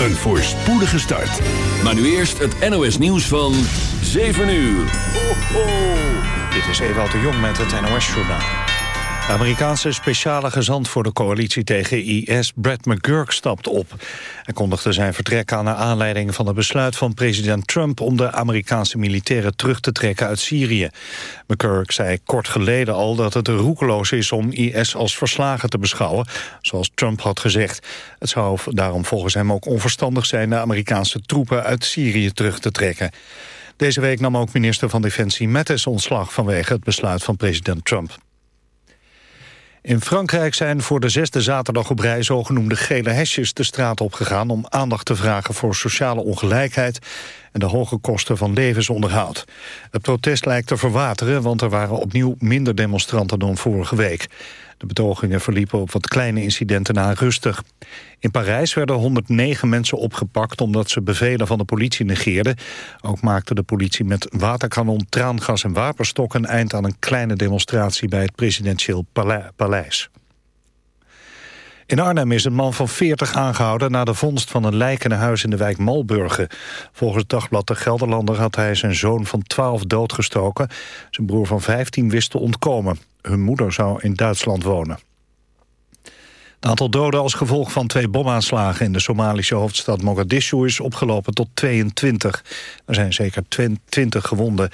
Een voorspoedige start. Maar nu eerst het NOS nieuws van 7 uur. Ho. Dit is Ewout de Jong met het NOS-journaal. De Amerikaanse speciale gezant voor de coalitie tegen IS, Brad McGurk, stapt op. Hij kondigde zijn vertrek aan naar aanleiding van het besluit van president Trump... om de Amerikaanse militairen terug te trekken uit Syrië. McGurk zei kort geleden al dat het roekeloos is om IS als verslagen te beschouwen... zoals Trump had gezegd. Het zou daarom volgens hem ook onverstandig zijn... de Amerikaanse troepen uit Syrië terug te trekken. Deze week nam ook minister van Defensie Mattis ontslag... vanwege het besluit van president Trump. In Frankrijk zijn voor de zesde zaterdag op rij zogenoemde gele hesjes de straat opgegaan om aandacht te vragen voor sociale ongelijkheid en de hoge kosten van levensonderhoud. Het protest lijkt te verwateren, want er waren opnieuw minder demonstranten dan vorige week. De betogingen verliepen op wat kleine incidenten na rustig. In Parijs werden 109 mensen opgepakt omdat ze bevelen van de politie negeerden. Ook maakte de politie met waterkanon, traangas en wapenstokken... eind aan een kleine demonstratie bij het presidentieel paleis. In Arnhem is een man van 40 aangehouden... na de vondst van een lijkende huis in de wijk Malburgen. Volgens het dagblad De Gelderlander had hij zijn zoon van 12 doodgestoken. Zijn broer van 15 wist te ontkomen. Hun moeder zou in Duitsland wonen. Het aantal doden als gevolg van twee bomaanslagen... in de Somalische hoofdstad Mogadishu is opgelopen tot 22. Er zijn zeker 20 gewonden.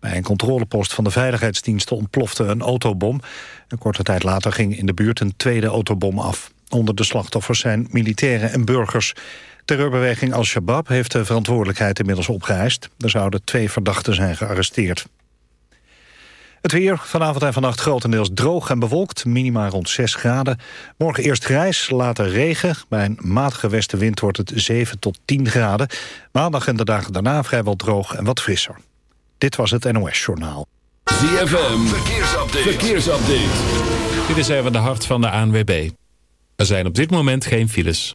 Bij een controlepost van de veiligheidsdiensten ontplofte een autobom. Een korte tijd later ging in de buurt een tweede autobom af. Onder de slachtoffers zijn militairen en burgers. Terreurbeweging Al-Shabaab heeft de verantwoordelijkheid inmiddels opgeëist. Er zouden twee verdachten zijn gearresteerd. Het weer, vanavond en vannacht grotendeels droog en bewolkt. Minima rond 6 graden. Morgen eerst grijs, later regen. Bij een matige westenwind wordt het 7 tot 10 graden. Maandag en de dagen daarna vrijwel droog en wat frisser. Dit was het NOS Journaal. ZFM, verkeersupdate. verkeersupdate. Dit is even de hart van de ANWB. Er zijn op dit moment geen files.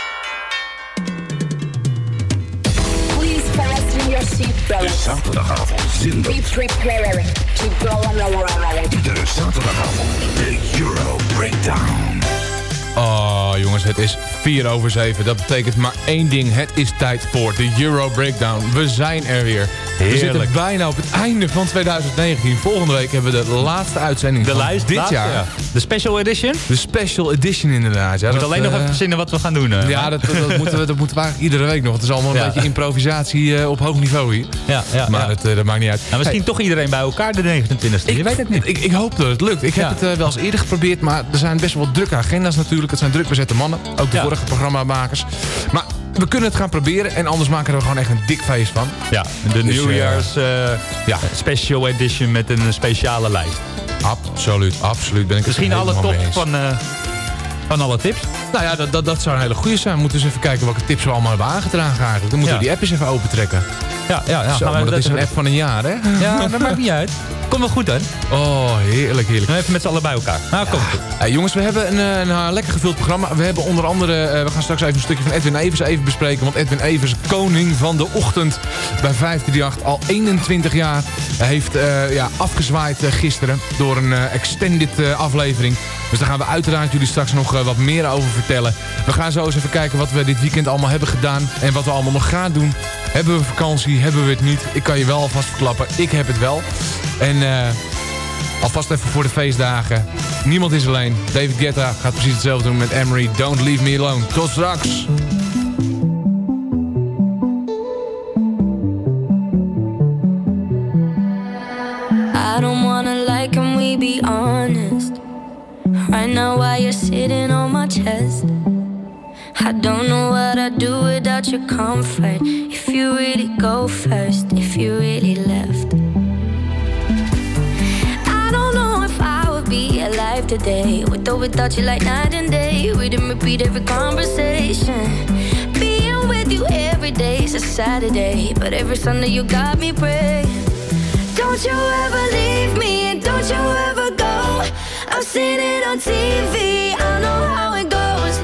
De zaterdagavond zin Be prepared to go on a ride. De zaterdagavond. De Euro Breakdown. Oh jongens, het is 4 over 7. Dat betekent maar één ding. Het is tijd voor de Euro Breakdown. We zijn er weer. We zitten bijna op het einde van 2019. Volgende week hebben we de laatste uitzending De van lijst, dit laatste, jaar. ja. De special edition? De special edition inderdaad. Ja, We moeten alleen nog eh, even verzinnen wat we gaan doen. eh. Ja, dat, dat, moeten we, dat moeten we eigenlijk iedere week nog. Het is allemaal een Ja. beetje improvisatie eh, op hoog niveau hier. Ja, ja, maar ja. Dat, eh, dat maakt niet uit. Nou, misschien toch iedereen bij elkaar de 29e. Je weet het niet. Ik, ik hoop dat het lukt. Ik heb het eh, wel eens eerder geprobeerd, maar er zijn best wel drukke agenda's natuurlijk. Het zijn druk bezette mannen, ook de Ja. vorige programmamakers. Maar we kunnen het gaan proberen en anders maken we er gewoon echt een dik feest van. Ja, de Dus, Nieuwjaars eh, ja. special edition met een speciale lijst. Absoluut, absoluut. Ben ik Misschien alle top van, eh, van alle tips. Nou ja, dat, dat, dat zou een hele goede zijn. We moeten eens even kijken welke tips we allemaal hebben aangedragen eigenlijk. Dan moeten we die app eens even opentrekken. Ja, ja, ja. Zo, maar dat is een app van een jaar, hè? Ja, dat maakt niet uit. Kom wel goed, hè? Oh, heerlijk, heerlijk. Even met z'n allen bij elkaar. Nou, kom jongens, we hebben een, eh, een, eh, lekker gevuld programma. We hebben onder andere, eh, we gaan straks even een stukje van Edwin Evers even bespreken. Want Edwin Evers, koning van de ochtend bij 538, al 21 jaar. Heeft ja, afgezwaaid gisteren door een extended aflevering. Dus daar gaan we uiteraard jullie straks nog wat meer over vertellen. We gaan zo eens even kijken wat we dit weekend allemaal hebben gedaan. En wat we allemaal nog gaan doen. Hebben we vakantie, hebben we het niet? Ik kan je wel alvast verklappen, ik heb het wel. En... eh, Alvast even voor de feestdagen. Niemand is alleen. David Guetta gaat precies hetzelfde doen met Emery. Don't leave me alone. Tot straks. I don't wanna lie, can we be honest? Right now, while you're sitting on my chest, I don't know what I'd do without your comfort. If you really go first, if you really left. Alive today, with or without you, like night and day. We didn't repeat every conversation. Being with you every day is a Saturday, but every Sunday you got me praying. Don't you ever leave me and don't you ever go. I've seen it on TV, I know how it goes.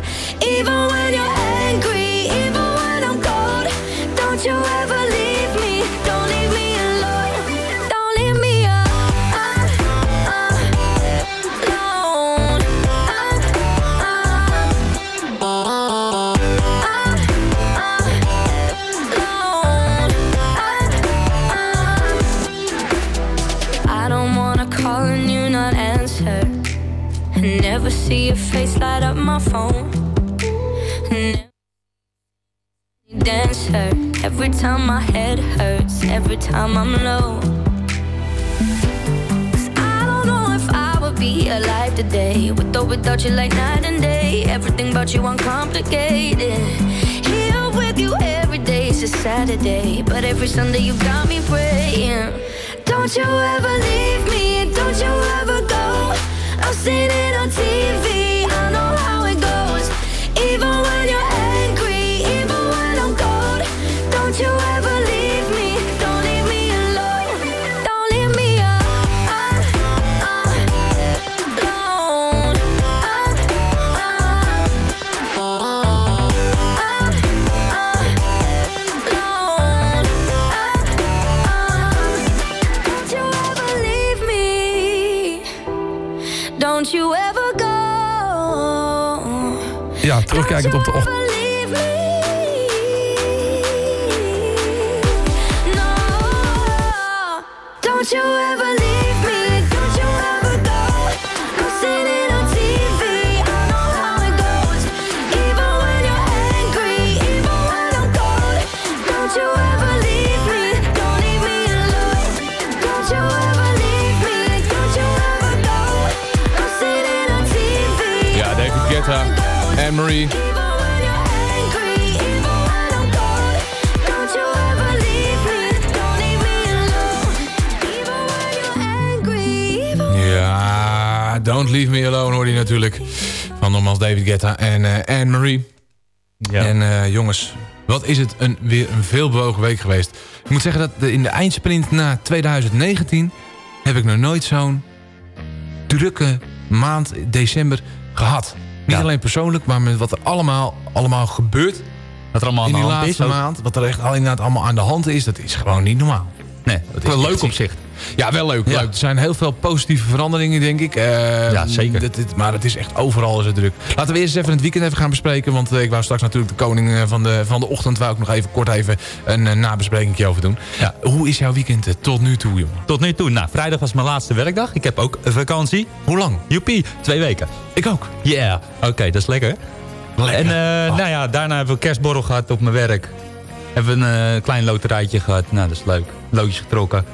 Even when you're see your face light up my phone. Never dancer. Every time my head hurts, every time I'm low. 'Cause I don't know if I would be alive today. With or without you, like night and day. Everything about you uncomplicated. Here with you every day is a Saturday. But every Sunday you got me praying. Don't you ever leave me, don't you ever go. Seen it on TV, I know how it goes. Even when you're terugkijkend op de ochtend. Even Ja, Don't Leave Me Alone hoor je natuurlijk. Van nogmaals David Guetta en eh, Anne-Marie. En eh, jongens, wat is het een, weer een veelbewogen week geweest. Ik moet zeggen dat de- in de eindsprint na 2019... heb ik nog nooit zo'n drukke maand december gehad. Niet alleen persoonlijk, maar met wat er allemaal, allemaal gebeurt. Wat er allemaal in aan de hand is maand. Wat er echt al inderdaad allemaal aan de hand is, dat is gewoon niet normaal. Nee, Dat is leuk echt op ziek. zich. Ja, wel leuk, leuk. Er zijn heel veel positieve veranderingen, denk ik. Eh, Ja, zeker. dit- dit- maar het is echt overal is het druk. Laten we eerst even het weekend even gaan bespreken. Want eh, ik wou straks natuurlijk de koning eh, van de, van de ochtend... wou ik nog even kort even een eh, nabespreking over doen. Ja. Hoe is jouw weekend tot nu toe, jongen? Tot nu toe. Nou, vrijdag was mijn laatste werkdag. Ik heb ook een vakantie. Hoe lang? Joepie, twee weken. Ik ook. Yeah. Oké, dat is lekker. Lekker. En eh, nou ja, daarna hebben we kerstborrel gehad op mijn werk. Hebben we een klein loterijtje gehad. Nou, dat is leuk. Loodjes getrokken.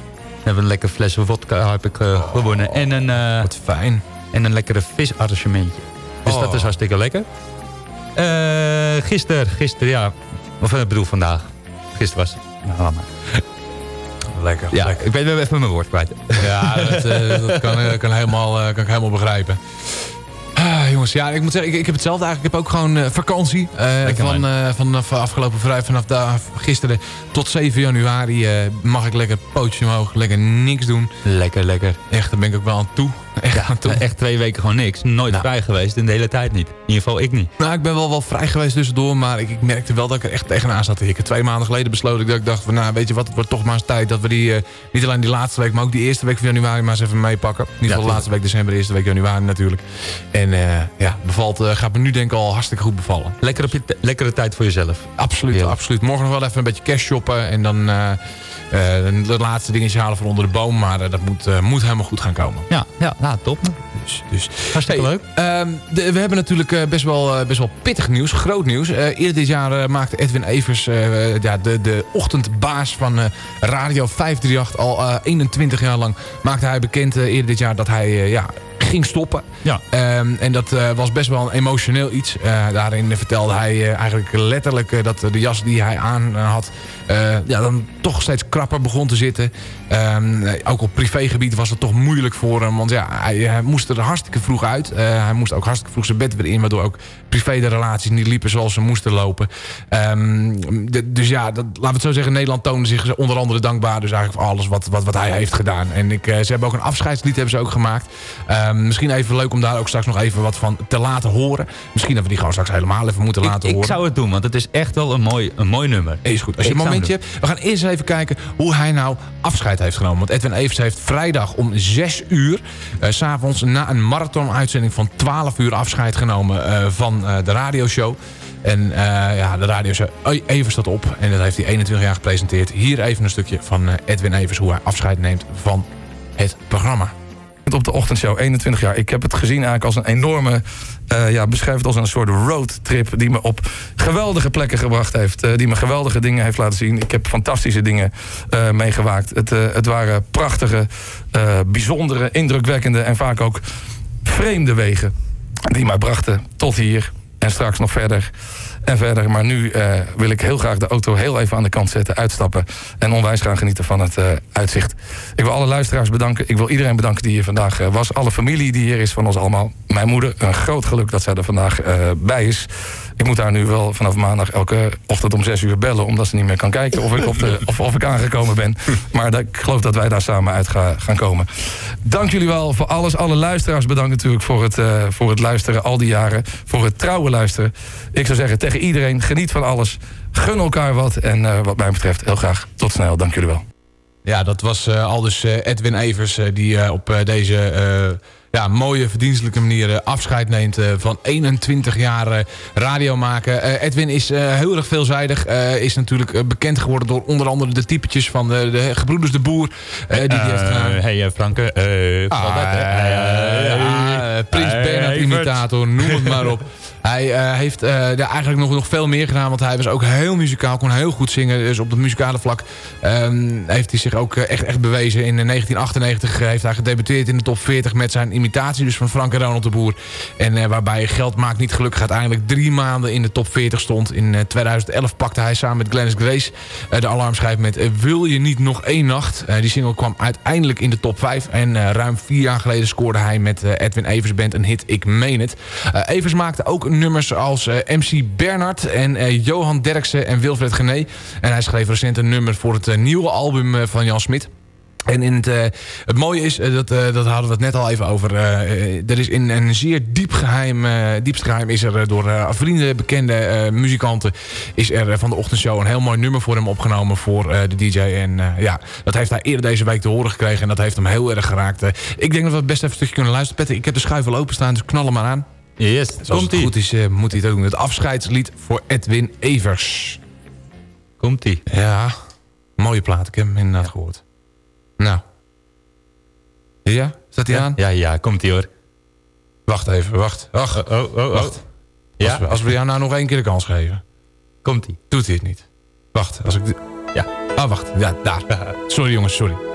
Hebben een lekker fles vodka heb ik eh, gewonnen. En een, eh, Wat fijn. en een lekkere visarrangementje. Dus Oh. dat is hartstikke lekker. Eh gisteren, gisteren, ja. Of ik bedoel vandaag. Gisteren was het. Nou. Lekker. Ja, lekker. ik ben even mijn woord kwijt. Ja, dat, dat kan, kan, helemaal, kan ik helemaal begrijpen. Ah, jongens, ja, ik moet zeggen, ik, ik heb hetzelfde eigenlijk. Ik heb ook gewoon eh, vakantie. Lekker, van, man. eh, vanaf afgelopen vrijdag, vanaf da- gisteren tot 7 januari mag ik lekker pootje omhoog, lekker niks doen. Lekker, lekker. Echt, daar ben ik ook wel aan toe. Echt toe. Echt twee weken gewoon niks. Nooit vrij geweest in de hele tijd niet. In ieder geval ik niet. Nou, ik ben wel, wel vrij geweest tussendoor, maar ik, ik merkte wel dat ik er echt tegenaan zat te hikken. Twee maanden geleden besloot ik dat ik dacht van, nou, weet je wat, het wordt toch maar eens tijd dat we die, eh, niet alleen die laatste week, maar ook die eerste week van januari maar eens even meepakken. In ieder geval de laatste week december, eerste week januari natuurlijk. En eh, ja, bevalt, eh, gaat me nu denk ik al hartstikke goed bevallen. Lekker op je lekkere tijd voor jezelf. Absoluut, Ja. absoluut. Morgen nog wel even een beetje cash shoppen en dan de laatste dingetjes halen voor onder de boom, maar dat moet, moet helemaal goed gaan komen. Ja, ja nou, top. Dus, dus. Hartstikke Hey, leuk. ehm, de- we hebben natuurlijk eh, best, wel, eh, best wel pittig nieuws, groot nieuws. Eh, eerder dit jaar maakte Edwin Evers, ja, de, de ochtendbaas van eh, Radio 538, al eh, 21 jaar lang, maakte hij bekend eerder dit jaar dat hij ja, ging stoppen. Ja. Ehm, en dat was best wel een emotioneel iets. Daarin vertelde hij eigenlijk letterlijk dat de jas die hij aan had... eh, ja, dan toch steeds krapper begon te zitten. Ehm, eh, ook op privégebied was het toch moeilijk voor hem. Want ja, hij, hij moest er hartstikke vroeg uit. Eh, hij moest ook hartstikke vroeg zijn bed weer in. Waardoor ook privé de relaties niet liepen zoals ze moesten lopen. Ehm, de- dus ja, dat, laten we het zo zeggen. Nederland toonde zich onder andere dankbaar. Dus eigenlijk voor alles wat, wat, wat hij heeft gedaan. En ik, eh, ze hebben ook een afscheidslied hebben ze ook gemaakt. Ehm, misschien even leuk om daar ook straks nog even wat van te laten horen. Misschien dat we die gewoon straks helemaal even moeten Ik, laten ik horen. zou het doen, want het is echt wel een mooi, een mooi nummer. Is goed. Als je Ik momentje. We gaan eerst even kijken hoe hij nou afscheid heeft genomen. Want Edwin Evers heeft vrijdag om 6 uur... eh, s s'avonds na een marathon-uitzending van 12 uur afscheid genomen... eh, van eh, de radioshow. En eh, ja, de radioshow Evers staat op. En dat heeft hij 21 jaar gepresenteerd. Hier even een stukje van eh, Edwin Evers... hoe hij afscheid neemt van het programma. Op de ochtendshow, 21 jaar. Ik heb het gezien eigenlijk als een enorme, eh ja, beschrijf het als een soort roadtrip... die me op geweldige plekken gebracht heeft. eh, die me geweldige dingen heeft laten zien. Ik heb fantastische dingen eh, meegemaakt. Het, het waren prachtige, bijzondere, indrukwekkende... en vaak ook vreemde wegen die mij brachten tot hier... en straks nog verder en verder. Maar nu eh, wil ik heel graag de auto heel even aan de kant zetten, uitstappen... en onwijs gaan genieten van het eh, uitzicht. Ik wil alle luisteraars bedanken. Ik wil iedereen bedanken die hier vandaag eh, was. Alle familie die hier is van ons allemaal. Mijn moeder, een groot geluk dat zij er vandaag bij is. Ik moet haar nu wel vanaf maandag elke ochtend om zes uur bellen... omdat ze niet meer kan kijken of ik, op de, of, of ik aangekomen ben. Maar dat- ik geloof dat wij daar samen uit ga- gaan komen. Dank jullie wel voor alles. Alle luisteraars bedankt natuurlijk voor het, eh, voor het luisteren al die jaren. Voor het trouwe luisteren. Ik zou zeggen tegen iedereen, geniet van alles. Gun elkaar wat. En eh, wat mij betreft heel graag tot snel. Dank jullie wel. Ja, dat was eh, al dus Edwin Evers die op deze ja, mooie verdienstelijke manier eh, afscheid neemt eh, van 21 jaar eh, radio maken. Edwin is heel erg veelzijdig. is natuurlijk bekend geworden door onder andere de typetjes van de, de gebroeders de Boer. die die heeft gedaan. Hey, Franke. Ah, dat, hè? Prins Bernhard imitator, noem het maar op. Hij eh, heeft ja, eigenlijk nog, nog veel meer gedaan. Want hij was ook heel muzikaal, kon heel goed zingen. Dus op het muzikale vlak ehm, heeft hij zich ook eh, echt, echt bewezen. In eh, 1998 heeft hij gedebuteerd in de top 40 met zijn imitatie. Dus van Frank en Ronald de Boer. En waarbij Geld maakt niet gelukkig uiteindelijk drie maanden in de top 40 stond. In eh, 2011 pakte hij samen met Glennis Grace de alarmschijf met Wil je niet nog één nacht? Die single kwam uiteindelijk in de top 5. En ruim vier jaar geleden scoorde hij met Edwin Evers Band een hit Ik Meen Het. Evers maakte ook nummers als eh, MC Bernard en eh, Johan Derksen en Wilfred Gené. En hij schreef recent een nummer voor het eh, nieuwe album van Jan Smit. En in het, het mooie is, dat, dat hadden we het net al even over. er is in een zeer diep geheim, eh, diepst geheim is er door vrienden, bekende muzikanten, is er van de ochtendshow een heel mooi nummer voor hem opgenomen voor de DJ. En ja, dat heeft hij eerder deze week te horen gekregen en dat heeft hem heel erg geraakt. Ik denk dat we het best even een stukje kunnen luisteren. Patrick, ik heb de schuif al openstaan, dus knal hem maar aan. Yes, komt het ie. goed is, eh, moet hij het ook doen. Het afscheidslied voor Edwin Evers. Komt ie. Ja, mooie plaat. Ik heb hem inderdaad gehoord. Nou. Ja? Staat hij aan? Ja, ja, komt ie hoor. Wacht even, wacht. Wacht. Oh, oh, oh. Wacht. Ja? Als, we, als we jou nou nog één keer de kans geven. Komt ie. Doet hij het niet. Wacht, als ik... Ja. Ah, wacht. Ja, daar. Sorry jongens, sorry.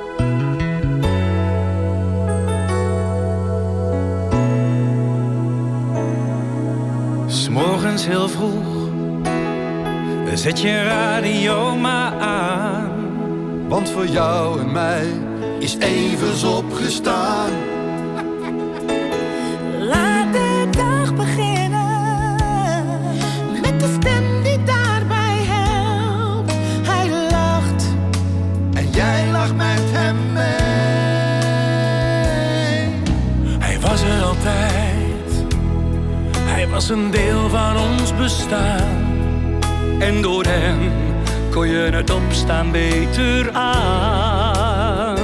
S'morgens heel vroeg zet je radio maar aan. Want voor jou en mij is Evers opgestaan. Was een deel van ons bestaan. En door hem kon je het opstaan beter aan.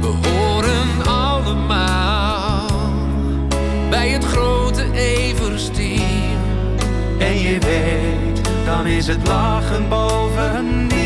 We horen allemaal bij het grote Eversteam. En je weet, dan is het lachen bovendien.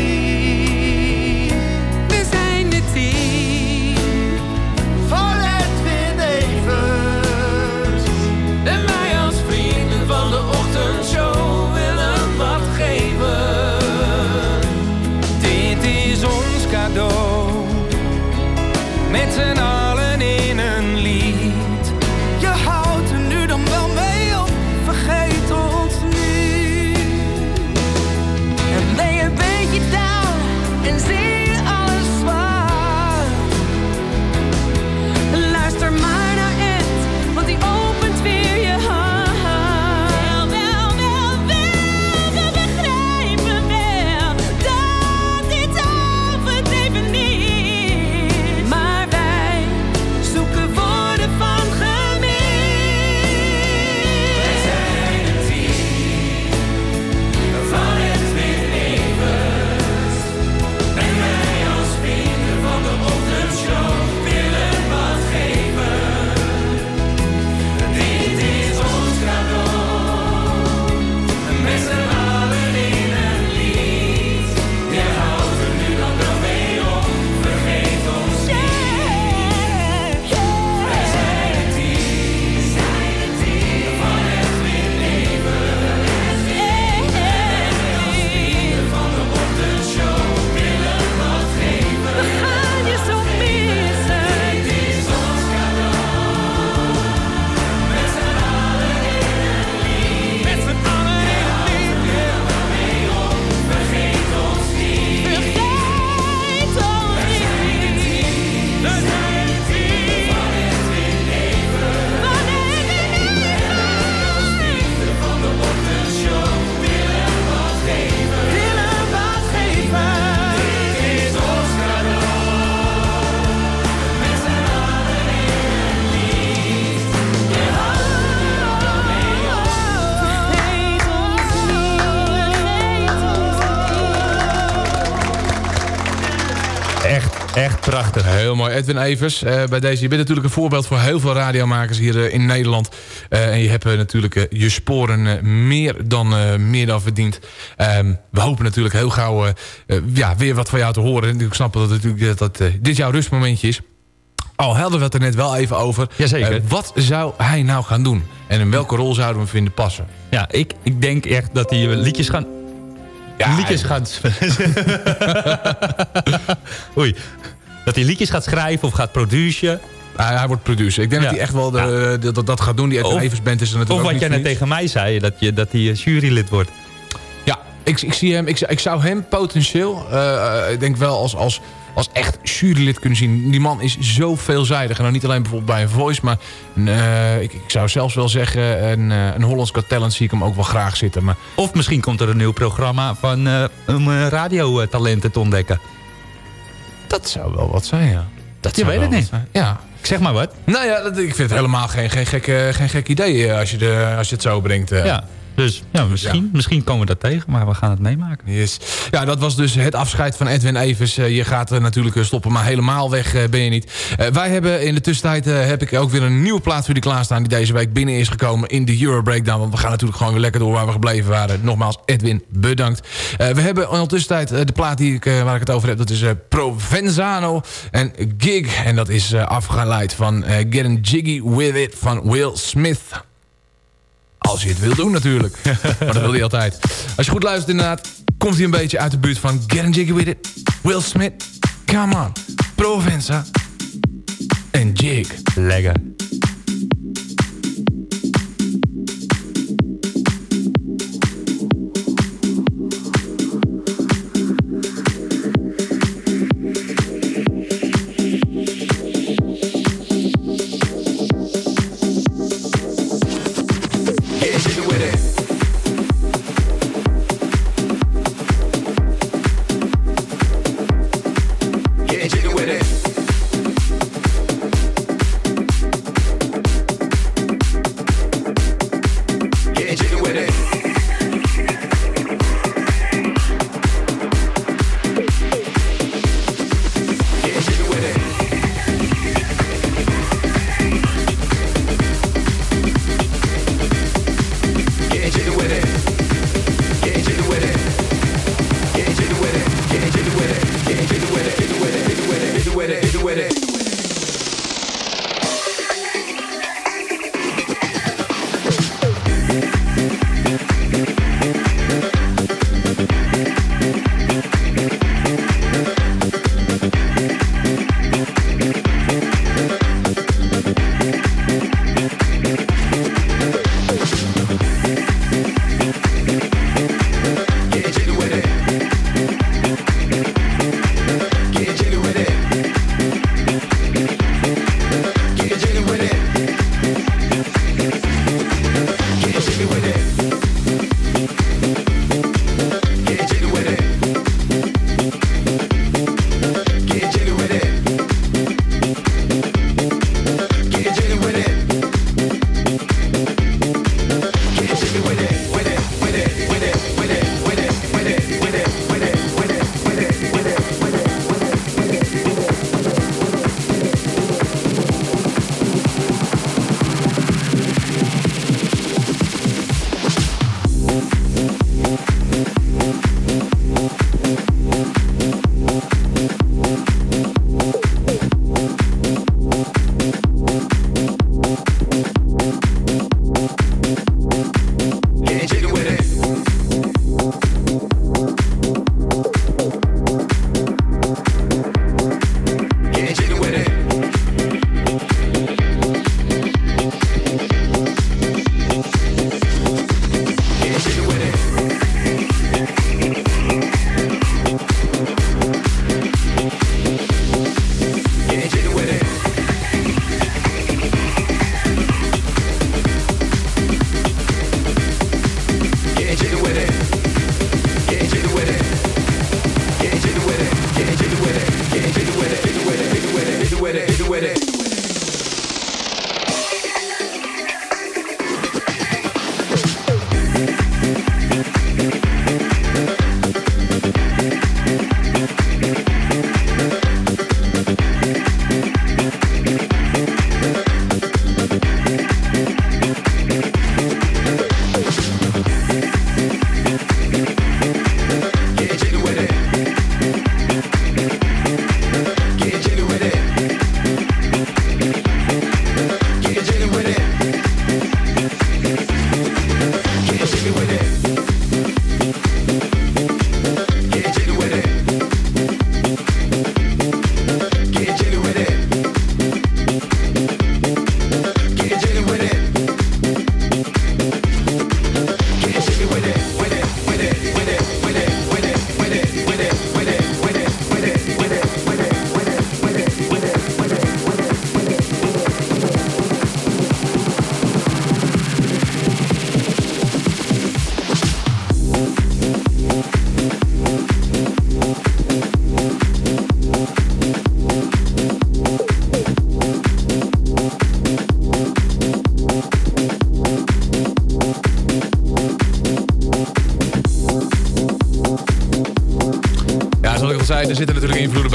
Heel mooi. Edwin Evers, eh, bij deze. Je bent natuurlijk een voorbeeld voor heel veel radiomakers hier eh, in Nederland. Eh, en je hebt natuurlijk je sporen meer, dan, meer dan verdiend. Ehm, we hopen natuurlijk heel gauw ja, weer wat van jou te horen. En Ik snap dat, natuurlijk, dat dit jouw rustmomentje is. Al hadden we het er net wel even over. Jazeker. Wat zou hij nou gaan doen? En in welke rol zouden we hem vinden passen? Ja, ik, ik denk echt dat hij liedjes gaan... liedjes gaat... Oei. Dat hij liedjes gaat schrijven of gaat produceren. Hij, hij wordt producer. Ik denk Ja. dat hij echt wel de, de- dat, dat gaat doen. Die Edwin Of- Evers band is natuurlijk Of ook wat jij net tegen mij zei, dat, je, dat hij eh, jurylid wordt. Ja, ik, ik zie hem. Ik, zou- ik zou hem potentieel, eh, eh, ik denk wel als, als, als echt jurylid kunnen zien. Die man is zo veelzijdig. En dan niet alleen bijvoorbeeld bij een voice, maar een, eh, ik, ik zou zelfs wel zeggen, een, eh, een Hollands Got Talent zie ik hem ook wel graag zitten. Maar Of misschien komt er een nieuw programma van, eh, om eh, radiotalenten te ontdekken. Dat zou wel wat zijn, ja. Dat Je weet het niet. Ja. Ik zeg maar wat. Nou ja, dat, ik vind het helemaal geen, geen, gek, geen gek idee eh, als je, de, als je het zo brengt. eh. Ja, dus ja, misschien, misschien komen we dat tegen, maar we gaan het meemaken. Yes. Ja, dat was dus het afscheid van Edwin Evers. Eh, je gaat er natuurlijk eh, stoppen, maar helemaal weg eh, ben je niet. Wij hebben in de tussentijd heb ik ook weer een nieuwe plaat voor jullie klaarstaan... die deze week binnen is gekomen in de Euro Breakdown. Want we gaan natuurlijk gewoon weer lekker door waar we gebleven waren. Nogmaals, Edwin, bedankt. We hebben in de tussentijd de plaat die ik, waar ik het over heb... dat is Provenzano en Gig. En dat is afgeleid van Getting Jiggy With It van Will Smith. Als je het wil doen natuurlijk. maar dat wil hij altijd. Als je goed luistert inderdaad, komt hij een beetje uit de buurt van Getting Jiggy With It. Will Smith, come on. Provenza en Jig. Lekker.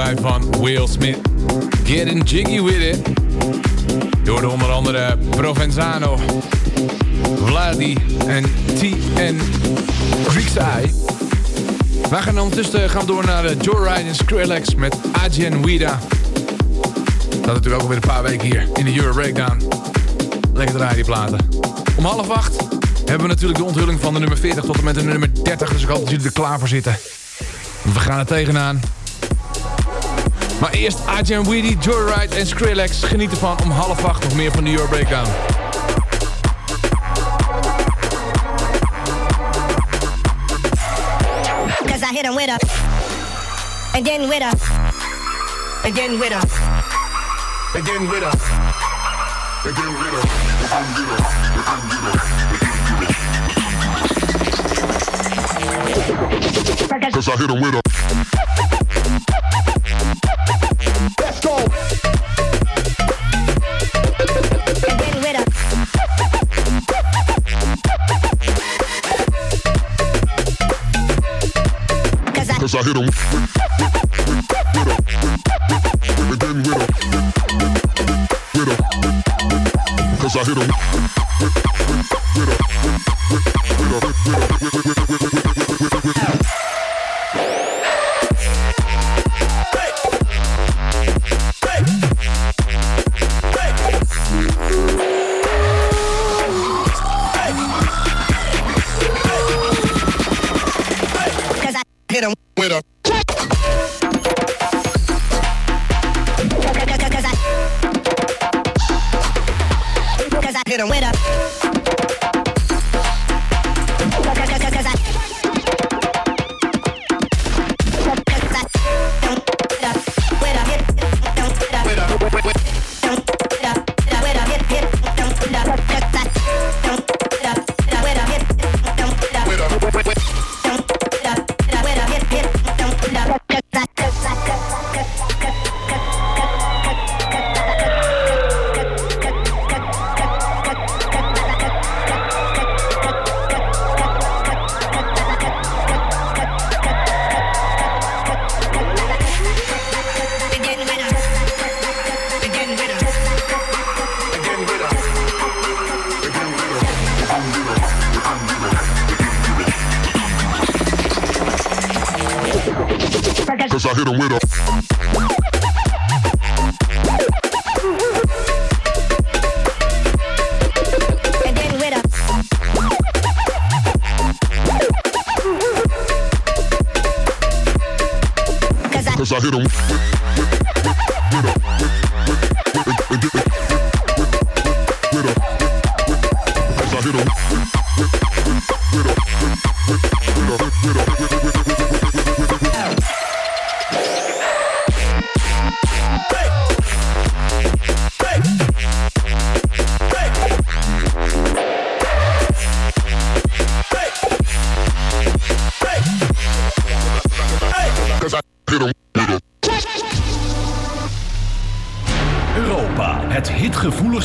Natuurlijk van Will Smith. Getting jiggy with it. Door de onder andere Provenzano, Vladi en T.N. Greekseye. Wij gaan ondertussen gaan door naar de Joyride en Skrillex met Ajen Wida. Dat natuurlijk ook alweer een paar weken hier in de Euro Breakdown. Lekker draaien die platen. Om half acht hebben we natuurlijk de onthulling van de nummer 40 tot en met de nummer 30. Dus ik hoop dat jullie er klaar voor zitten. We gaan er tegenaan. Maar eerst Ajen Weedy, Joyride en Skrillex. Geniet ervan om half acht nog meer van de Euro Breakdown. I hit him with a, and then with a, and with with with I hit with. Cause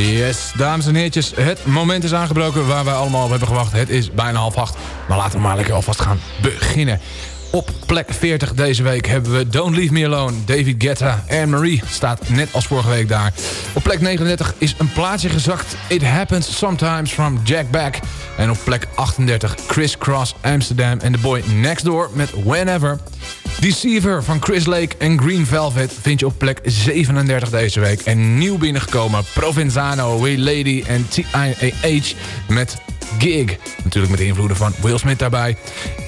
Yes, dames en heertjes, het moment is aangebroken waar wij allemaal op hebben gewacht. Het is bijna half acht, maar laten we maar lekker alvast gaan beginnen. Op plek 40 deze week hebben we Don't Leave Me Alone. David Guetta en Marie staat net als vorige week daar. Op plek 39 is een plaatsje gezakt. It Happens Sometimes from Jack Back. En op plek 38 Chris Cross Amsterdam en The Boy Next Door met Whenever. Deceiver van Chris Lake en Green Velvet vind je op plek 37 deze week. En nieuw binnengekomen Provenzano, We Lady en T.I.A.H. met Gig. Natuurlijk met de invloeden van Will Smith daarbij.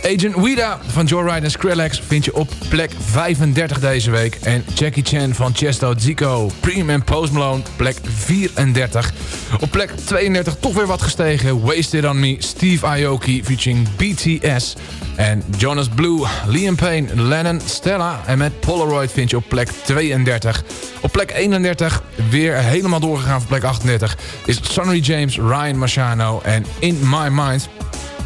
Agent Wida van Joyride en Skrillex vind je op plek 35 deze week. En Jackie Chan van Chesto Zico, Preem en Post Malone, plek 34. Op plek 32 toch weer wat gestegen. Wasted on Me, Steve Aoki featuring BTS. En Jonas Blue, Liam Payne, Lennon, Stella. En met Polaroid vind je op plek 32. Op plek 31, weer helemaal doorgegaan voor plek 38... is Sonny James, Ryan Marciano en In My Mind.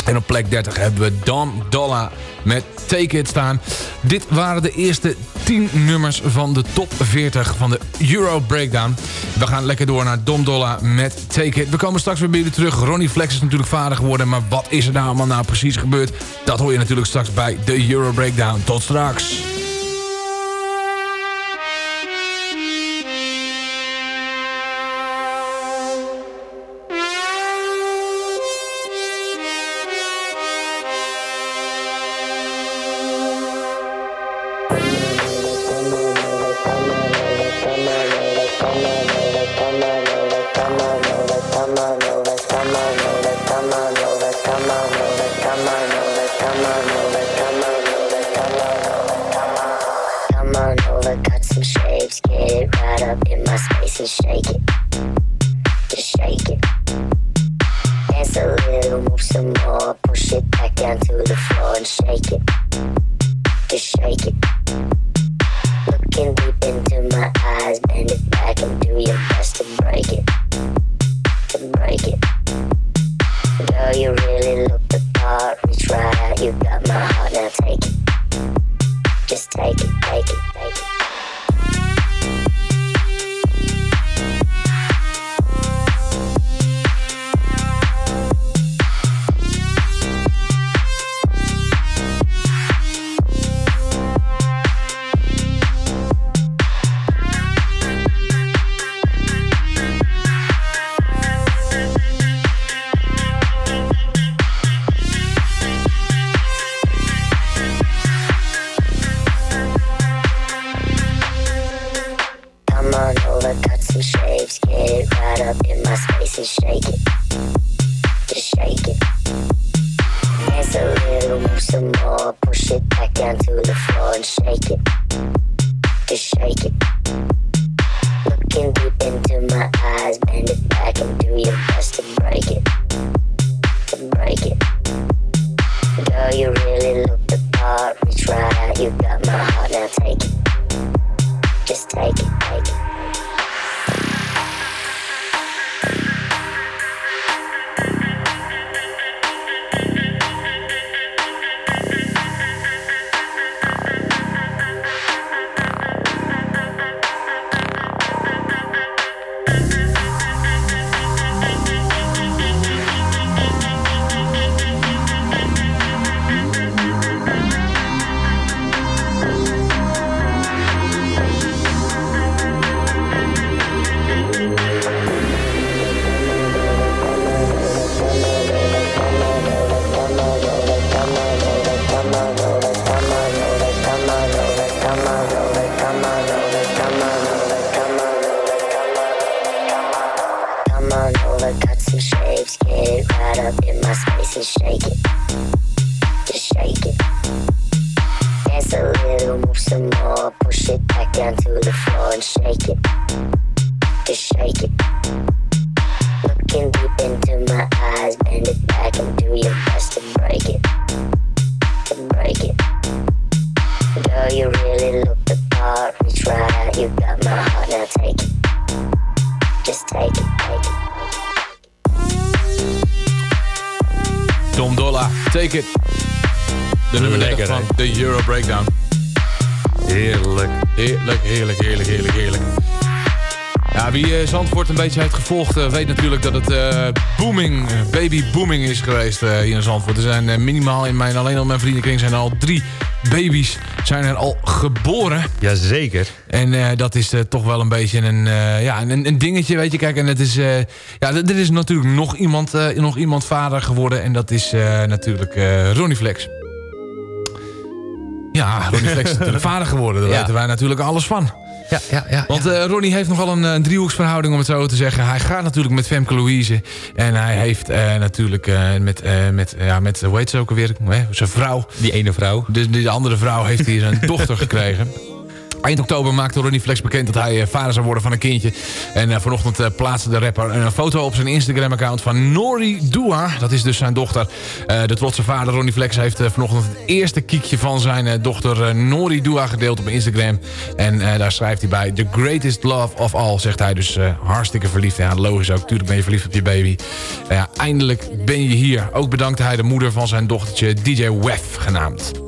En op plek 30 hebben we Dom Dolla met Take It staan. Dit waren de eerste 10 nummers van de top 40 van de Euro Breakdown. We gaan lekker door naar Dom Dolla met Take It. We komen straks weer bij jullie terug. Ronnie Flex is natuurlijk vader geworden. Maar wat is er nou allemaal nou precies gebeurd? Dat hoor je natuurlijk straks bij de Euro Breakdown. Tot straks. Just take it, take it, take it. Over, cut some shapes, get right up in my space and shake it. Just shake it. Dance a little, move some more, push it back down to the floor and shake it. Just shake it. Looking deep into my eyes, bend it back and do your best to break it. To break it. Girl, you really look the part, reach right out, you got my heart, now take it. Just take it, take it. Dom Dolla, take it. De nummer 30 Lekker, van de Euro Breakdown. Heerlijk. Heerlijk, heerlijk, heerlijk, heerlijk, heerlijk. Ja, wie eh, Zandvoort een beetje heeft gevolgd, eh, weet natuurlijk dat het eh, booming, baby booming is geweest hier in Zandvoort. Er zijn minimaal in mijn, alleen al mijn vriendenkring zijn er al drie baby's zijn er al geboren. Jazeker. En dat is toch wel een beetje een, ja, een, een dingetje, weet je. Kijk, en het is, ja, er is natuurlijk nog iemand, nog iemand vader geworden. En dat is natuurlijk Ronnie Flex. Ja, Ronnie Flex is natuurlijk vader geworden. Daar Ja. weten wij natuurlijk alles van. Ja, ja, ja. Want eh, Ronnie heeft nogal een, een driehoeksverhouding, om het zo te zeggen. Hij gaat natuurlijk met Femke Louise. En hij heeft eh, natuurlijk eh, met, eh, met, ja, met, hoe heet ze ook alweer? Hè, Zijn vrouw. Die ene vrouw. Dus die andere vrouw heeft hier zijn dochter gekregen. Eind oktober maakte Ronnie Flex bekend dat hij eh, vader zou worden van een kindje. En eh, vanochtend eh, plaatste de rapper een foto op zijn Instagram-account van Nori Dua. Dat is dus zijn dochter. De trotse vader Ronnie Flex heeft vanochtend het eerste kiekje van zijn dochter Nori Dua gedeeld op Instagram. En daar schrijft hij bij... The greatest love of all, zegt hij. Dus hartstikke verliefd. Ja, logisch ook. Tuurlijk ben je verliefd op je baby. Ja, eindelijk ben je hier. Ook bedankte hij de moeder van zijn dochtertje DJ Wef genaamd.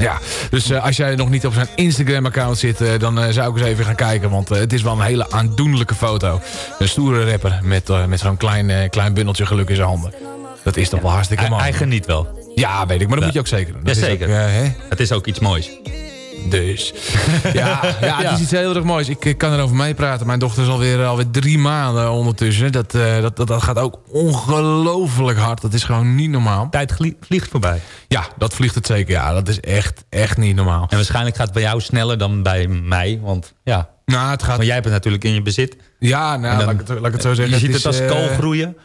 Ja, dus eh, als jij nog niet op zijn Instagram-account zit... eh, dan eh, zou ik eens even gaan kijken. Want het is wel een hele aandoenlijke foto. Een stoere rapper met, met zo'n klein, klein bundeltje geluk in zijn handen. Dat is toch wel hartstikke mooi. hij geniet wel. Ja, weet ik. Maar dat moet je ook zeker doen. Dat is Jazeker. ook, eh, hè? Het is ook iets moois. Dus. Ja, ja, het is iets heel erg moois. Ik, ik kan erover meepraten. Mijn dochter is alweer, alweer drie maanden ondertussen. Dat, eh, dat, dat, dat gaat ook ongelooflijk hard. Dat is gewoon niet normaal. Tijd vliegt voorbij. Ja, dat vliegt het zeker. Ja, dat is echt, echt niet normaal. En waarschijnlijk gaat het bij jou sneller dan bij mij. Want ja, Nou, het gaat... maar jij hebt het natuurlijk in je bezit. Ja, nou, dan- laat, ik het, laat ik het zo zeggen. Je ziet het als eh, kool groeien.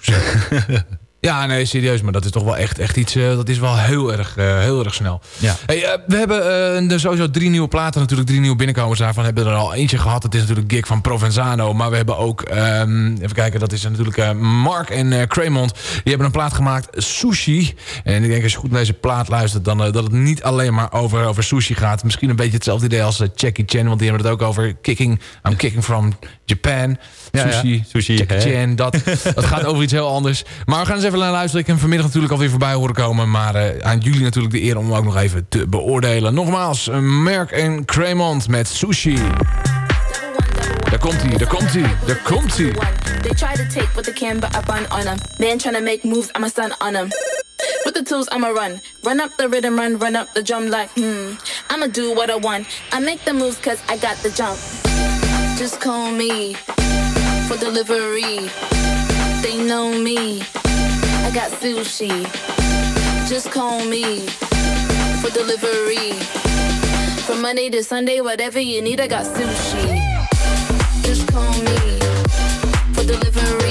Ja, nee, serieus. Maar dat is toch wel echt, echt iets... eh, dat is wel heel erg, eh, heel erg snel. Ja. Hey, eh, we hebben er sowieso drie nieuwe platen. Natuurlijk drie nieuwe binnenkomers. Daarvan hebben we er al eentje gehad. Het is natuurlijk Gig van Provenzano. Maar we hebben ook... ehm, even kijken, dat is natuurlijk Mark en Cremont. Die hebben een plaat gemaakt, Sushi. En ik denk als je goed naar deze plaat luistert... dan dat het niet alleen maar over, over sushi gaat. Misschien een beetje hetzelfde idee als Jackie Chan. Want die hebben het ook over kicking... I'm kicking from Japan. Ja, ja. Sushi, Sushi, Jackie hè? Chan, dat, dat gaat over iets heel anders. Maar we gaan eens even naar luisteren. Ik heb hem vanmiddag natuurlijk alweer voorbij horen komen. Maar eh, aan jullie natuurlijk de eer om hem ook nog even te beoordelen. Nogmaals, Merck en Cremont met Sushi. Daar komt hij, daar komt hij, daar komt hij. They try to take what they can, but I run on them. Man trying to make moves, I'ma stun on them. With the tools, I'ma run. Run up the rhythm, run, run up the drum like, hmm. I'ma do what I want. I make the moves cause I got the jump. Just call me for delivery. They know me. I got sushi. Just call me for delivery. From Monday to Sunday, whatever you need, I got sushi. Just call me for delivery.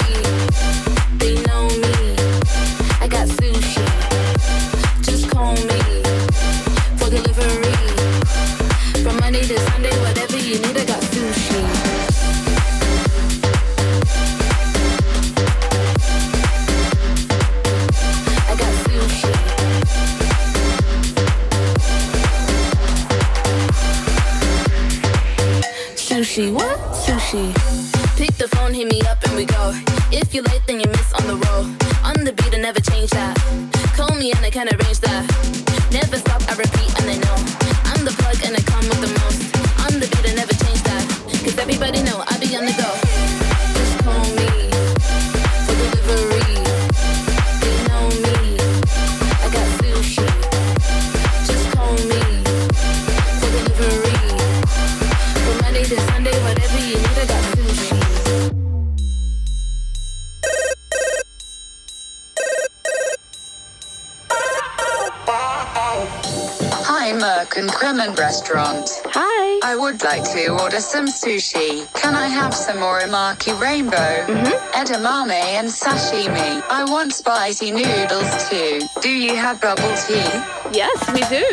Hi. I would like to order some sushi. Can I have some orimaki rainbow, mm-hmm. edamame, and sashimi? I want spicy noodles too. Do you have bubble tea? Yes, we do.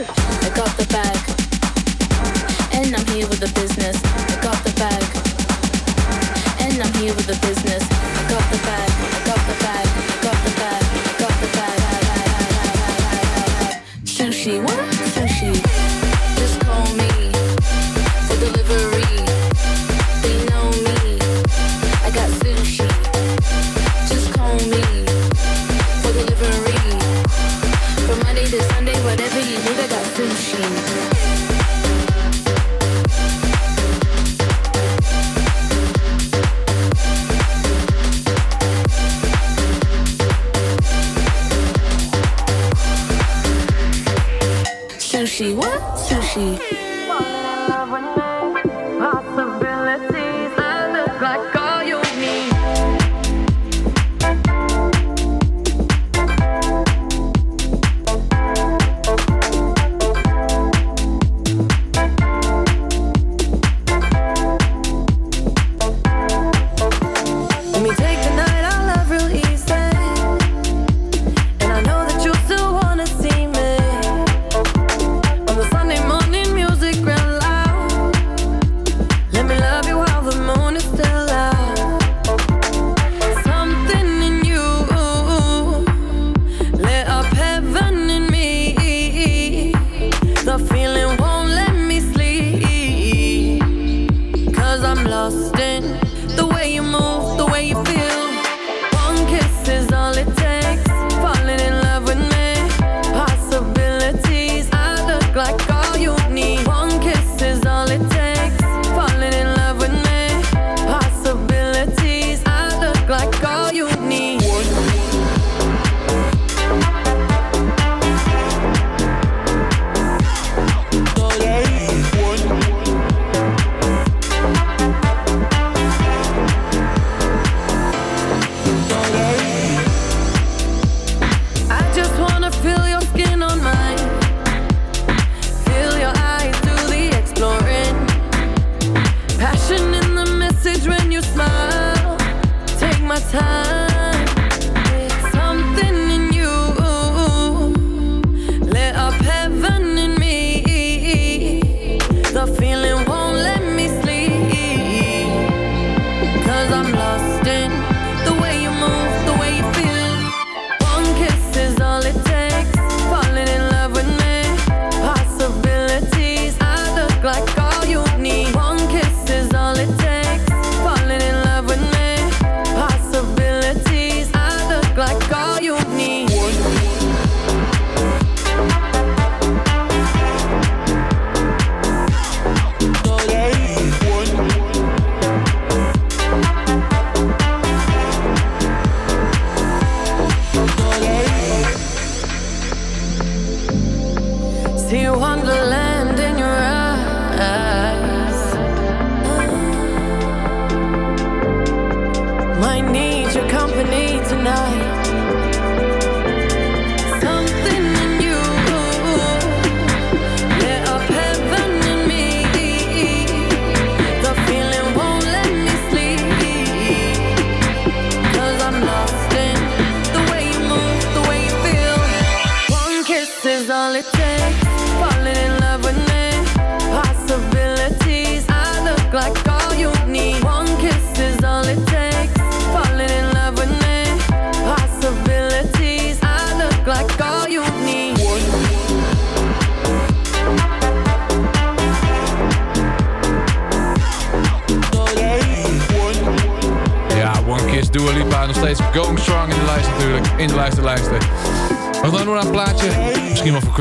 I got the bag. And I'm here with the business. I got the bag. And I'm here with the business. I got the bag. Sushi, what sushi? my time.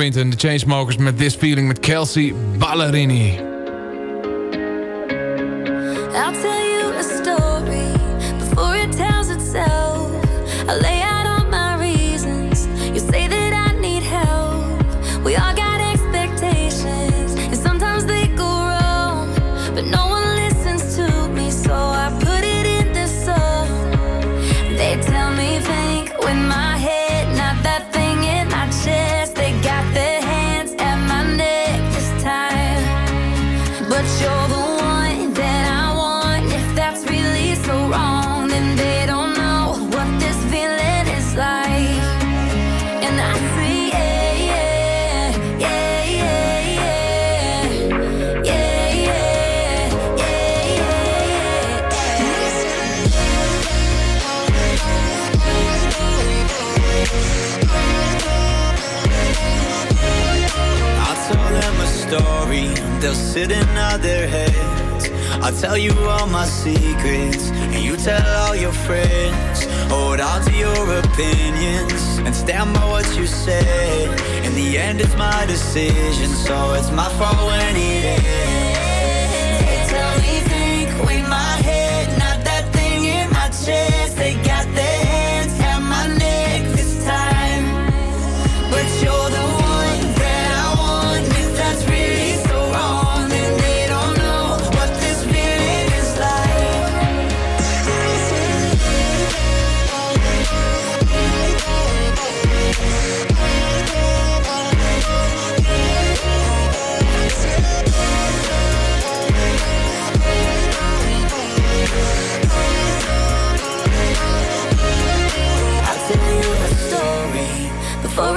Quinten, de Chainsmokers met This Feeling met Kelsey Ballerini. their heads. I'll tell you all my secrets And you tell all your friends. Hold on to your opinions And stand by what you said. In the end it's my decision So it's my fault when it ends.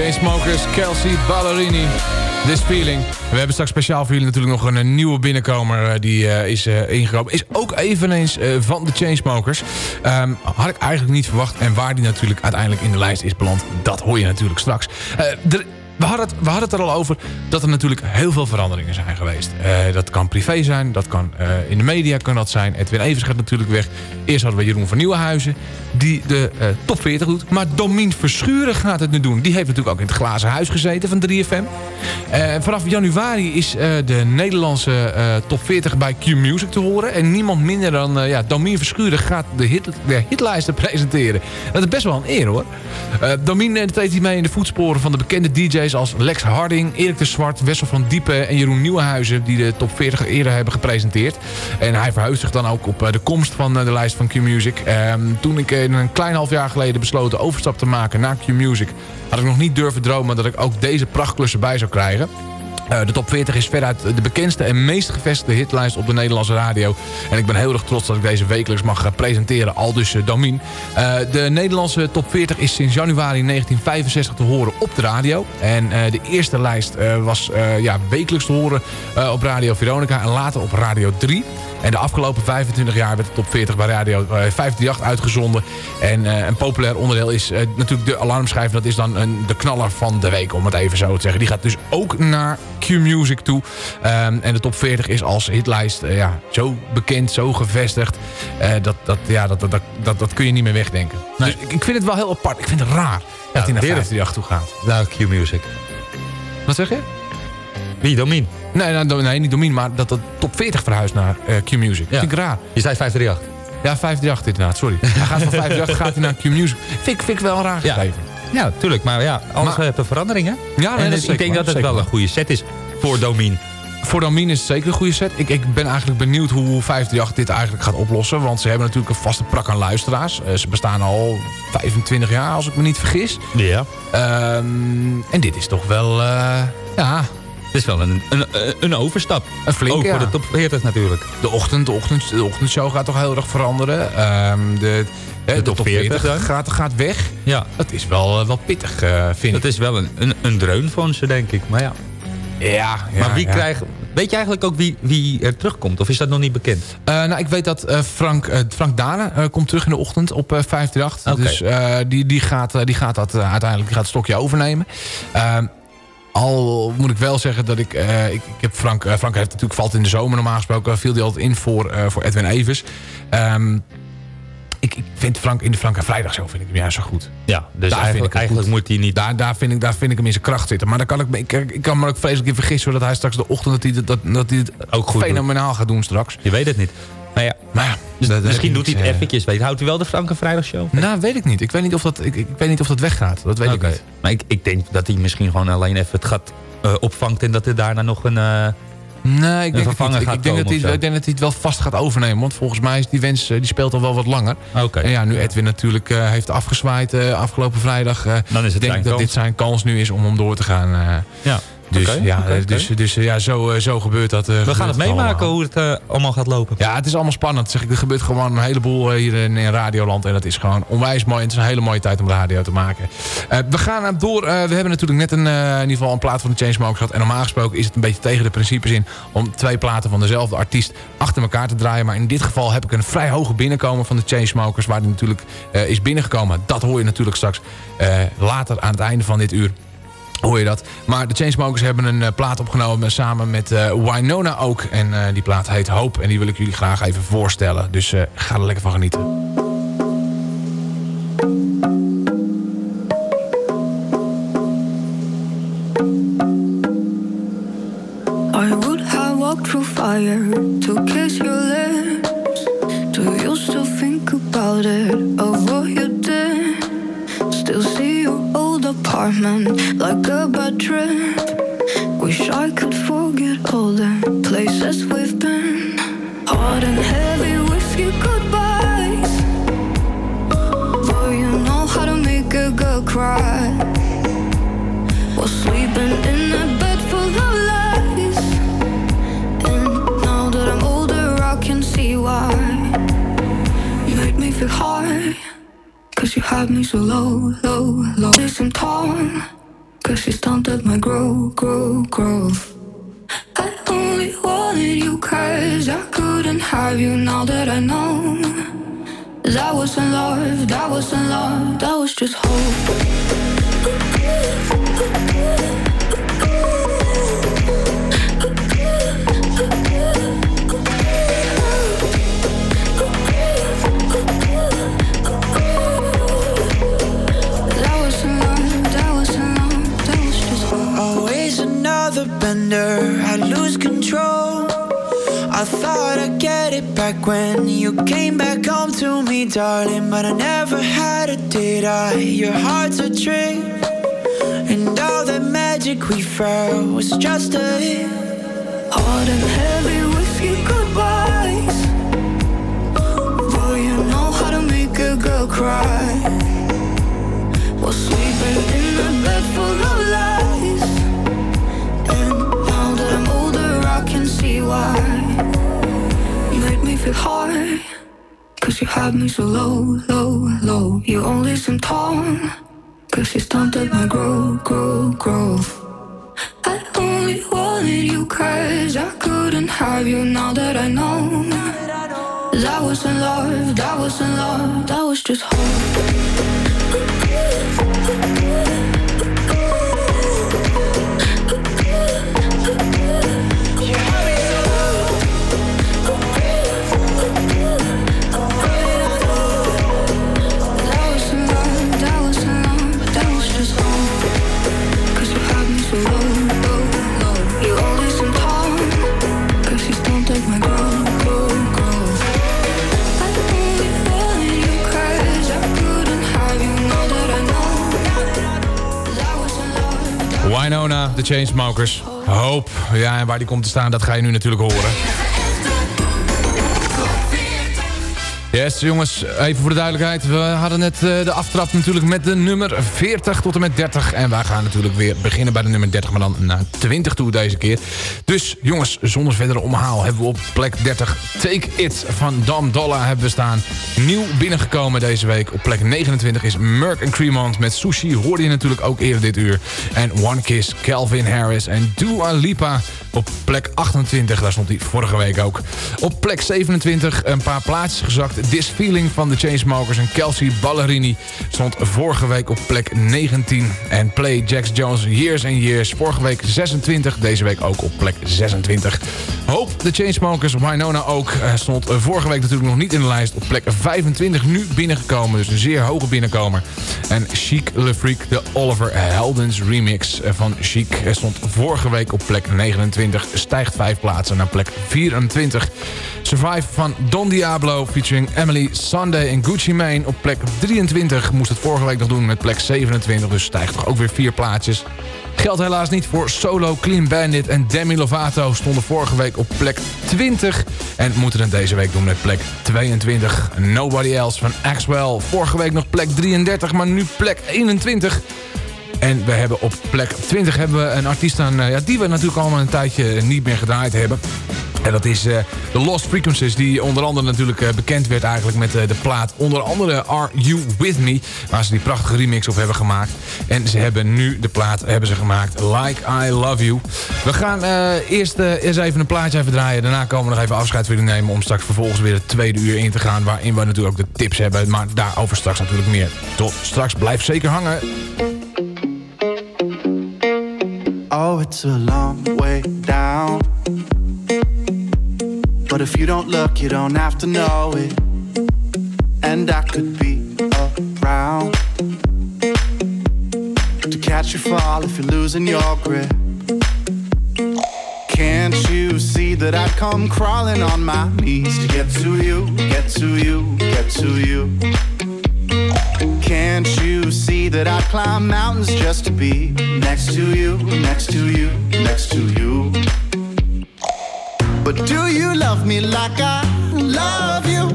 Chainsmokers, Kelsey Ballerini. This feeling. We hebben straks speciaal voor jullie natuurlijk nog een, eh, nieuwe binnenkomer eh, die eh, is eh, ingekomen. Is ook eveneens van de Chainsmokers. Ehm, had ik eigenlijk niet verwacht. En waar die natuurlijk uiteindelijk in de lijst is beland, dat hoor je natuurlijk straks. We hadden, het, we hadden het er al over dat er natuurlijk heel veel veranderingen zijn geweest. Eh, dat kan privé zijn, dat kan eh, in de media kan dat zijn. Edwin Evers gaat natuurlijk weg. Eerst hadden we Jeroen van Nieuwenhuizen, die de eh, top 40 doet. Maar Domien Verschuren gaat het nu doen. Die heeft natuurlijk ook in het glazen huis gezeten van 3FM. Eh, vanaf januari is de Nederlandse top 40 bij Q-Music te horen. En niemand minder dan ja, Domien Verschuren gaat de, hit, de hitlijsten presenteren. Dat is best wel een eer hoor. Domien treedt hiermee in de voetsporen van de bekende DJ's als Lex Harding, Erik de Zwart, Wessel van Diepen en Jeroen Nieuwenhuizen... die de top 40 eerder hebben gepresenteerd. En hij verheugt zich dan ook op uh, de komst van uh, de lijst van Q-Music. Ehm, toen ik een klein half jaar geleden besloten overstap te maken naar Q-Music... had ik nog niet durven dromen dat ik ook deze prachtklussen bij zou krijgen. Uh, de top 40 is veruit de bekendste en meest gevestigde hitlijst op de Nederlandse radio. En ik ben heel erg trots dat ik deze wekelijks mag uh, presenteren, al dus uh, Domien. de Nederlandse top 40 is sinds januari 1965 te horen op de radio. En de eerste lijst was ja, wekelijks te horen op Radio Veronica en later op Radio 3. En de afgelopen 25 jaar werd de top 40 bij Radio 538 uitgezonden. En een populair onderdeel is natuurlijk de alarmschijf. Dat is dan een, de knaller van de week, om het even zo te zeggen. Die gaat dus ook naar Q-Music toe. Um, en de top 40 is als hitlijst uh, ja, zo bekend, zo gevestigd. Uh, dat, dat, ja, dat, dat, dat, dat kun je niet meer wegdenken. Nee. Dus ik, ik vind het wel heel apart. Ik vind het raar ja, dat hij naar 538 toe gaat. Naar Q-Music. Wat zeg je? Wie, Domin? Nee, nou, nee, niet Domin, maar dat de top 40 verhuist naar uh, Q-Music. Ja. Vind ik raar. Je zei 538. Ja, 538 inderdaad, sorry. Hij gaat van 538 gaat hij naar Q-Music. Vind, ik, vind ik wel raar gegeven. Ja, tuurlijk. Maar ja, alles heeft een verandering, hè? Ja, nee, en ik denk dat het wel een goede set is voor Domin. Voor Domin is het zeker een goede set. Ik, ik ben eigenlijk benieuwd hoe 538 dit eigenlijk gaat oplossen. Want ze hebben natuurlijk een vaste prak aan luisteraars. Uh, ze bestaan al 25 jaar, als ik me niet vergis. Ja. Um, en dit is toch wel... Uh, ja, het is wel een, een, een overstap. Een flink, Ook ja. voor de top 40 natuurlijk. De, ochtend, de, ochtend, de ochtendshow gaat toch heel erg veranderen. Um, de, de, de, top, top 40, 40 gaat, gaat weg. Ja. Dat is wel, wel pittig, uh, vind dat ik. is wel een, een, een dreun van ze, denk ik. Maar ja. Ja, ja maar wie ja. krijgt... Weet je eigenlijk ook wie, wie er terugkomt? Of is dat nog niet bekend? Uh, nou, ik weet dat uh, Frank, uh, Frank Dane komt terug in de ochtend op 538. Okay. Dus die, die, gaat, die gaat dat uiteindelijk die gaat het stokje overnemen. Ehm, al moet ik wel zeggen dat ik... Uh, ik, ik, heb Frank, uh, Frank heeft natuurlijk valt in de zomer normaal gesproken. viel die altijd in voor, uh, voor Edwin Evers. Um, ik, ik, vind Frank in de Frank en Vrijdag zo vind ik hem juist zo goed. Ja, dus daar eigenlijk, eigenlijk moet hij niet... Daar, daar, vind ik, daar vind ik hem in zijn kracht zitten. Maar daar kan ik, ik, ik kan me ook vreselijk in vergissen... dat hij straks de ochtend dat hij, dat, dat hij het ook goed fenomenaal doet. gaat doen straks. Je weet het niet. Maar ja, maar dus dat, misschien doet hij het eventjes. Weet, houdt hij wel de Frank en Vrijdag show? Nou, weet ik niet. Ik weet niet of dat, ik, ik weet niet of dat weggaat. Dat weet okay. ik niet. Maar ik, ik denk dat hij misschien gewoon alleen even het gat uh, opvangt... en dat er daarna nog een... Uh, Nee, ik denk. Ik, denk dat hij, ik denk dat hij het wel vast gaat overnemen. Want volgens mij is die wens die speelt al wel wat langer. Okay. En ja, nu Edwin natuurlijk uh, heeft afgezwaaid uh, afgelopen vrijdag. Uh, Dan is het denk dat kans. dit zijn kans nu is om om door te gaan. ja. Dus, ja, dus, dus ja, zo, eh, zo gebeurt dat. eh, We gebeurt gaan het meemaken hoe het eh, allemaal gaat lopen. Ja, het is allemaal spannend. Zeg ik, er gebeurt gewoon een heleboel hier in, in Radioland. En dat is gewoon onwijs mooi. En het is een hele mooie tijd om radio te maken. We gaan door. We hebben natuurlijk net een, in ieder geval een plaat van de Chainsmokers gehad. En normaal gesproken is het een beetje tegen de principes in... om twee platen van dezelfde artiest achter elkaar te draaien. Maar in dit geval heb ik een vrij hoge binnenkomen van de Chainsmokers... waar die natuurlijk is binnengekomen. Dat hoor je natuurlijk straks later aan het einde van dit uur hoor je dat. Maar de Chainsmokers hebben een eh, plaat opgenomen samen met eh, Winona ook. En eh, die plaat heet Hope. En die wil ik jullie graag even voorstellen. Dus ga er lekker van genieten. I would have walked through fire to kiss your lips. Do you still think about it? Of apartment like a bad trip. Wish I could forget all the places we've been. Hot and heavy whiskey goodbyes. Boy, you know how to make a girl cry. Was sleeping in a bed full of lies. And now that I'm older, I can see why. You made me feel high. Cause you had me so low, low, low. This I'm torn. Cause you stunted my growth, growth, growth. I only wanted you cause I couldn't have you now that I know. That wasn't love, that wasn't love, that was just hope. Another bender, I lose control. I thought I'd get it back when you came back home to me, darling. But I never had it, did I? Your heart's a trick. And all that magic we felt was just a hit. Hot and heavy whiskey goodbyes. Boy, you know how to make a girl cry. Was sleeping in a bed full of lies. Can see why. You made me feel high. Cause you had me so low, low, low. You only seem torn. Cause you stunted my growth, growth, growth. I only wanted you cause I couldn't have you now that I know. That wasn't love, that wasn't love, that was just hope. De Chainsmokers. Hoop. Ja, en waar die komt te staan, dat ga je nu natuurlijk horen. Yes, jongens, even voor de duidelijkheid. We hadden net eh, de aftrap natuurlijk met de nummer 40 tot en met 30. En wij gaan natuurlijk weer beginnen bij de nummer 30, maar dan naar 20 toe deze keer. Dus jongens, zonder verdere omhaal hebben we op plek 30 Take It van Dam Dolla hebben we staan. Nieuw binnengekomen deze week. Op plek 29 is Merck Cremont met Sushi. Hoorde je natuurlijk ook eerder dit uur. En One Kiss, Calvin Harris en Dua Lipa op plek 28. Daar stond hij vorige week ook. Op plek 27 een paar plaatsjes gezakt. This Feeling van de Chainsmokers en Kelsey Ballerini stond vorige week op plek 19. En Play Jax Jones Years and Years. Vorige week 26, deze week ook op plek 26. Hoop de Chainsmokers, Winona ook. eh, stond vorige week natuurlijk nog niet in de lijst. Op plek 25 nu binnengekomen. Dus een zeer hoge binnenkomer. En Chic Le Freak, de Oliver Heldens remix van Chic... eh, stond vorige week op plek 29. Stijgt vijf plaatsen naar plek 24. Survive van Don Diablo featuring Emily Sunday en Gucci Mane op plek 23. Moest het vorige week nog doen met plek 27. Dus stijgt toch ook weer vier plaatsjes. Geldt helaas niet voor Solo, Clean Bandit en Demi Lovato. Stonden vorige week op plek 20. En moeten het deze week doen met plek 22. Nobody Else van Axwell. Vorige week nog plek 33, maar nu plek 21. En we hebben op plek 20 hebben we een artiest aan, eh, ja, die we natuurlijk allemaal een tijdje niet meer gedraaid hebben. En dat is eh The Lost Frequencies, die onder andere natuurlijk eh, bekend werd eigenlijk met eh, de plaat. Onder andere Are You With Me, waar ze die prachtige remix op hebben gemaakt. En ze hebben nu de plaat hebben ze gemaakt, Like I Love You. We gaan eerst eens even een plaatje even draaien. Daarna komen we nog even afscheid jullie nemen om straks vervolgens weer het tweede uur in te gaan. Waarin we natuurlijk ook de tips hebben, maar daarover straks natuurlijk meer. Tot straks, blijf zeker hangen. Oh, it's a long way down. But if you don't look, you don't have to know it. And I could be around to catch you fall if you're losing your grip. Can't you see that I'd come crawling on my knees to get to you, get to you, get to you? Can't you see that I'd climb mountains just to be next to you, next to you, next to you? But do you love me like I love you?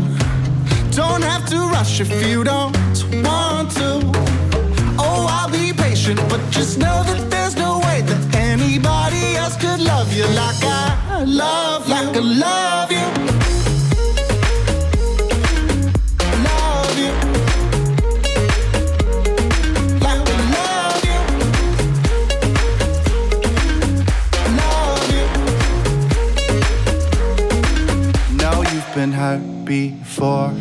Don't have to rush if you don't want to. Oh, I'll be patient, but just know that there's no way that anybody else could love you like I love. Like I love you. Before.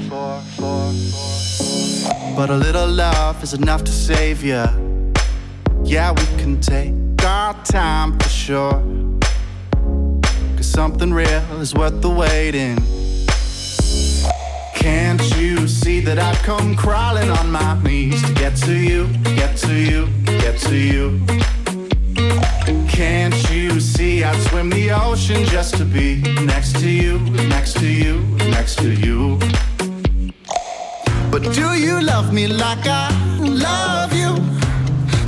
But a little love is enough to save you. Yeah, we can take our time for sure. Cause something real is worth the waiting. Can't you see that I've come crawling on my knees to get to you, get to you, get to you? Can't you see I'd swim the ocean just to be next to you, next to you, next to you? But do you love me like I love you?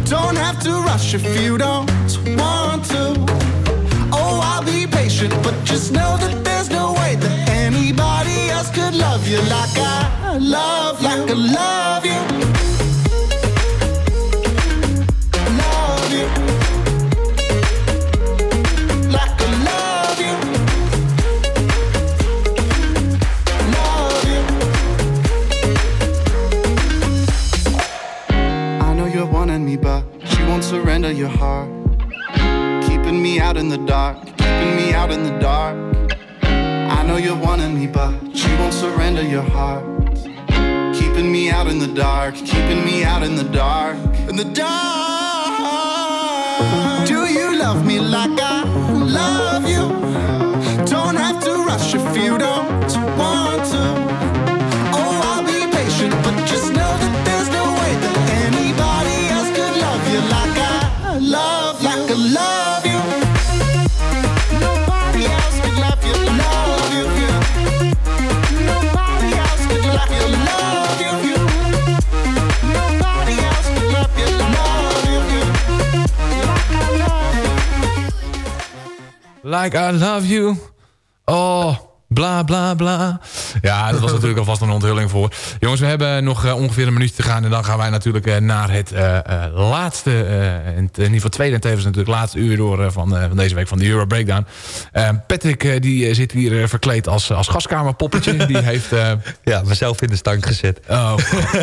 Don't have to rush if you don't want to. Oh, I'll be patient, but just know that there's no way that anybody else could love you like I love you. Like I love you. Won't your heart. Keeping me out in the dark, keeping me out in the dark. I know you're wanting me, but you won't surrender your heart. Keeping me out in the dark, keeping me out in the dark, in the dark. Do you love me like I love you? Don't have to rush if you don't Like I love you. Like I love you. Oh, bla bla bla. Ja, dat was natuurlijk alvast een onthulling voor. Jongens, we hebben nog eh, ongeveer een minuut te gaan. En dan gaan wij natuurlijk eh, naar het eh, laatste, in, ieder geval tweede en tevens natuurlijk laatste uur door van, van deze week van de Euro Breakdown. Patrick die zit hier verkleed als, als gaskamerpoppetje. die heeft... Ja, mezelf in de stank gezet. Oh,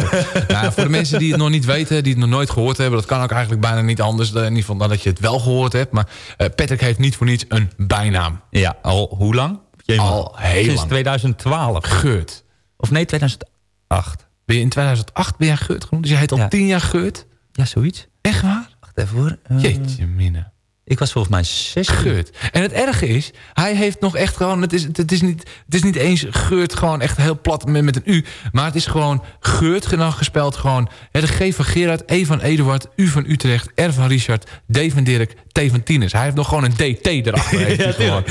nou, voor de mensen die het nog niet weten, die het nog nooit gehoord hebben... dat kan ook eigenlijk bijna niet anders, in ieder geval dat je het wel gehoord hebt. Maar Patrick heeft niet voor niets een bijnaam. Ja, al hoe lang? Al heel Sinds lang. 2012. Geurt. Of nee, 2008. Ben je in 2008 ben jij Geurt genoemd? Dus je heet al Ja. tien jaar Geurt? Ja, zoiets. Echt waar? Wacht even hoor. Jeetje minne. Ik was volgens mij 16. Geurt. En het erge is, hij heeft nog echt gewoon... Het is, het is, niet, het is niet eens Geurt gewoon echt heel plat met, met een U. Maar het is gewoon Geurt gespeld. Gewoon hè, de G van Gerard, E van Eduard, U van Utrecht, R van Richard, D van Dirk, T van Tinus. Hij heeft nog gewoon een DT erachter. heeft gewoon.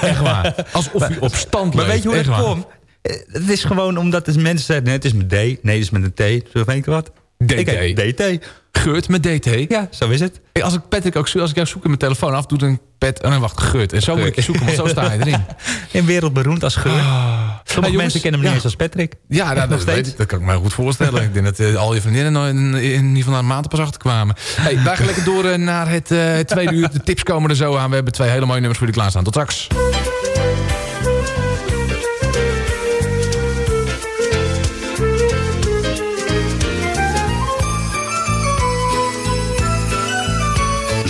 Echt waar. Alsof hij op stand Maar leeft. weet je hoe dat waar. komt? Eh, Het is gewoon omdat mensen zeggen, nee, het is met D. Nee, het is met een T. Zo weet ik wat. DT. Ik DT. Geurt met DT. Ja, zo is het. Hey, Als ik Patrick ook zo- als ik jou zoek in mijn telefoon af, doet een pet. Oh nee, wacht, Geurt. En zo moet ik je zoeken, want zo sta je erin. En wereldberoemd als geur. Sommige Hey, jongens, mensen kennen hem ja. niet eens als Patrick. Ja, nou, Nog dat, steeds. weet ik. dat kan ik me goed voorstellen. ik denk dat eh, al je vriendinnen nou in, in ieder geval na een maand pas achterkwamen. Hey, wij gaan lekker door eh, naar het het tweede uur. De tips komen er zo aan. We hebben twee hele mooie nummers voor jullie klaarstaan. Tot straks.